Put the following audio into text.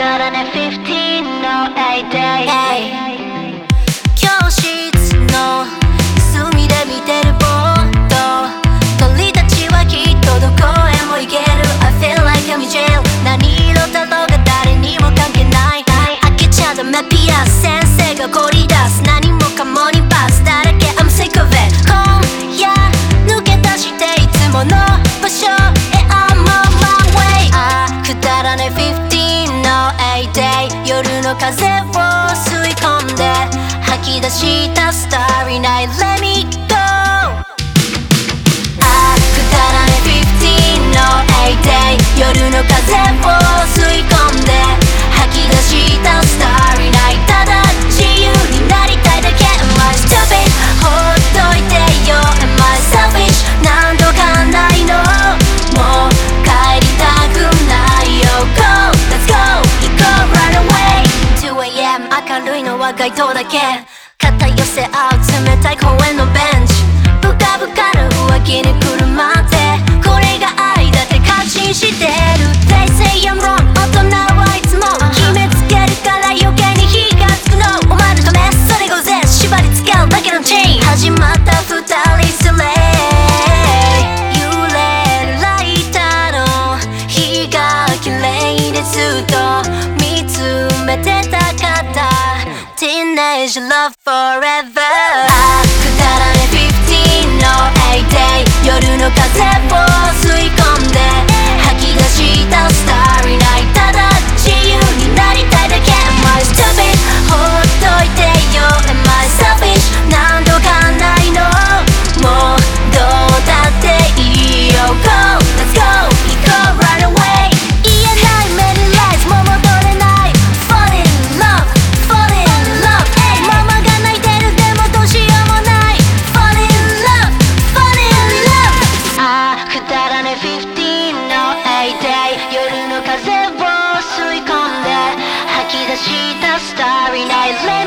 らね15の A day 教室の隅で見てるぼーっと鳥たちはきっとどこへも行ける。I feel like I'm in jail 何色だろうが誰にも関係ない。開けちゃダメ。ピアス先生が怒り出す。何もかもにバスだらけ。I'm sick of it 今夜抜け出していつもの場所へ。I'm on my way ああくだらね15風を吸い込んで吐き出したスターリナイズは街灯だけ肩寄せ合う冷たい公園のベンチ。ブカブカな浮気にくるまってこれが愛だって感心してる。They say I'm wrong 大人はいつも決めつけるから余計に火がつくの。お前のためそれがぜ縛り付けるだけのチェーン there is your love forever. I starry night.